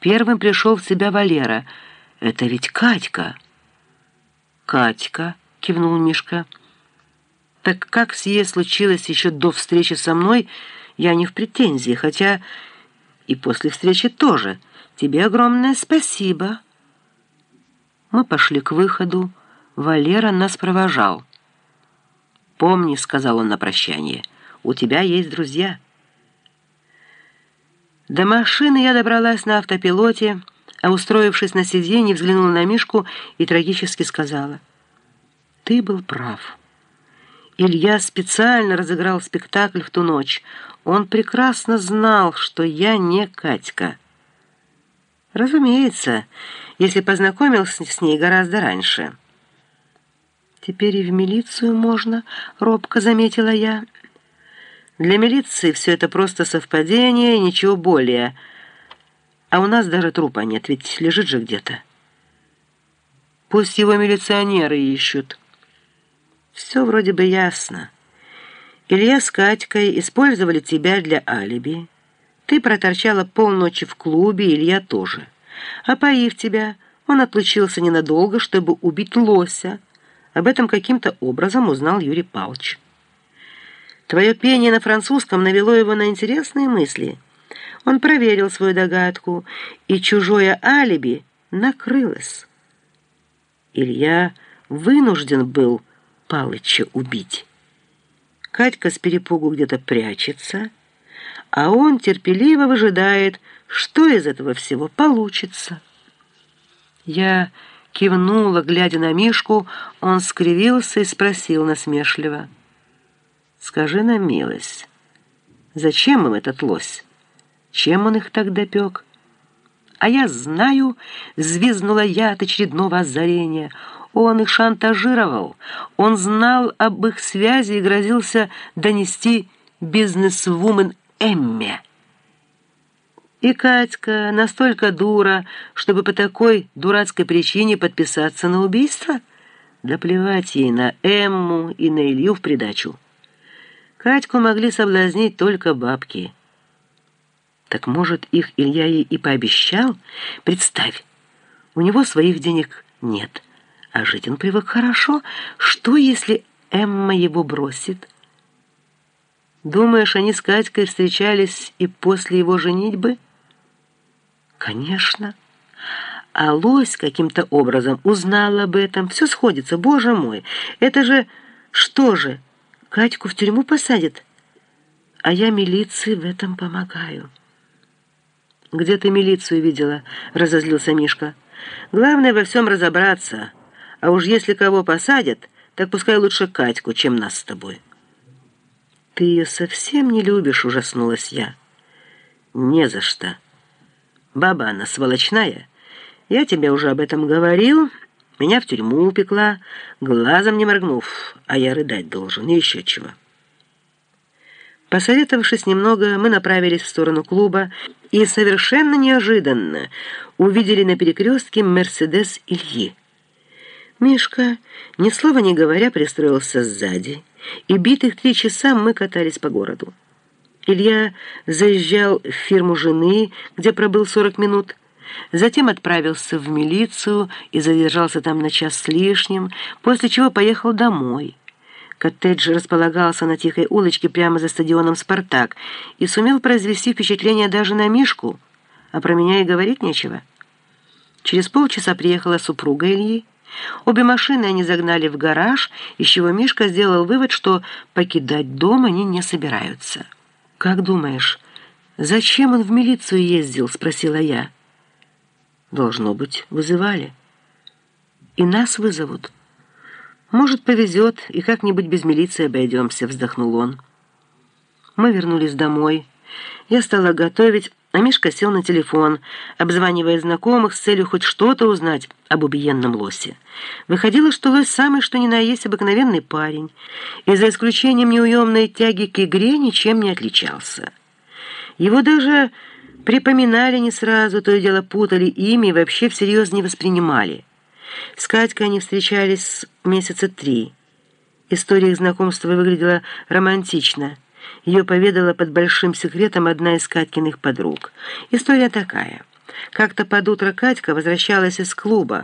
Первым пришел в себя Валера. «Это ведь Катька!» «Катька!» — кивнул Мишка. «Так как сие случилось еще до встречи со мной, я не в претензии, хотя и после встречи тоже. Тебе огромное спасибо!» Мы пошли к выходу. Валера нас провожал. «Помни», — сказал он на прощание, — «у тебя есть друзья». До машины я добралась на автопилоте, а, устроившись на сиденье, взглянула на Мишку и трагически сказала. «Ты был прав. Илья специально разыграл спектакль в ту ночь. Он прекрасно знал, что я не Катька». «Разумеется, если познакомился с ней гораздо раньше». «Теперь и в милицию можно», — робко заметила я. Для милиции все это просто совпадение и ничего более. А у нас даже трупа нет, ведь лежит же где-то. Пусть его милиционеры ищут. Все вроде бы ясно. Илья с Катькой использовали тебя для алиби. Ты проторчала полночи в клубе, Илья тоже. А поив тебя, он отлучился ненадолго, чтобы убить лося. Об этом каким-то образом узнал Юрий Павлович. Твое пение на французском навело его на интересные мысли. Он проверил свою догадку, и чужое алиби накрылось. Илья вынужден был Палыча убить. Катька с перепугу где-то прячется, а он терпеливо выжидает, что из этого всего получится. Я кивнула, глядя на Мишку, он скривился и спросил насмешливо — Скажи на милость, зачем им этот лось? Чем он их так допек? А я знаю, взвизгнула я от очередного озарения. Он их шантажировал. Он знал об их связи и грозился донести бизнес-вумен Эмме. И Катька настолько дура, чтобы по такой дурацкой причине подписаться на убийство? Да плевать ей на Эмму и на Илью в придачу. Катьку могли соблазнить только бабки. Так может, их Илья ей и пообещал? Представь, у него своих денег нет, а жить он привык хорошо. Что, если Эмма его бросит? Думаешь, они с Катькой встречались и после его женитьбы? Конечно. А Лось каким-то образом узнал об этом. Все сходится, боже мой. Это же... Что же... Катьку в тюрьму посадят, а я милиции в этом помогаю. «Где ты милицию видела?» — разозлился Мишка. «Главное во всем разобраться, а уж если кого посадят, так пускай лучше Катьку, чем нас с тобой». «Ты ее совсем не любишь?» — ужаснулась я. «Не за что. Баба она сволочная. Я тебе уже об этом говорил». Меня в тюрьму упекла, глазом не моргнув, а я рыдать должен, и еще чего. Посоветовавшись немного, мы направились в сторону клуба и совершенно неожиданно увидели на перекрестке «Мерседес» Ильи. Мишка, ни слова не говоря, пристроился сзади, и битых три часа мы катались по городу. Илья заезжал в фирму жены, где пробыл 40 минут, Затем отправился в милицию и задержался там на час с лишним, после чего поехал домой. Коттедж располагался на тихой улочке прямо за стадионом «Спартак» и сумел произвести впечатление даже на Мишку, а про меня и говорить нечего. Через полчаса приехала супруга Ильи. Обе машины они загнали в гараж, из чего Мишка сделал вывод, что покидать дом они не собираются. «Как думаешь, зачем он в милицию ездил?» – спросила я. Должно быть, вызывали. И нас вызовут. Может, повезет, и как-нибудь без милиции обойдемся, вздохнул он. Мы вернулись домой. Я стала готовить, а Мишка сел на телефон, обзванивая знакомых с целью хоть что-то узнать об убиенном лосе. Выходило, что лось самый что ни на есть обыкновенный парень, и за исключением неуемной тяги к игре ничем не отличался. Его даже Припоминали не сразу, то и дело путали имя и вообще всерьез не воспринимали. С Катькой они встречались месяца три. История их знакомства выглядела романтично. Ее поведала под большим секретом одна из Катькиных подруг. История такая. Как-то под утро Катька возвращалась из клуба.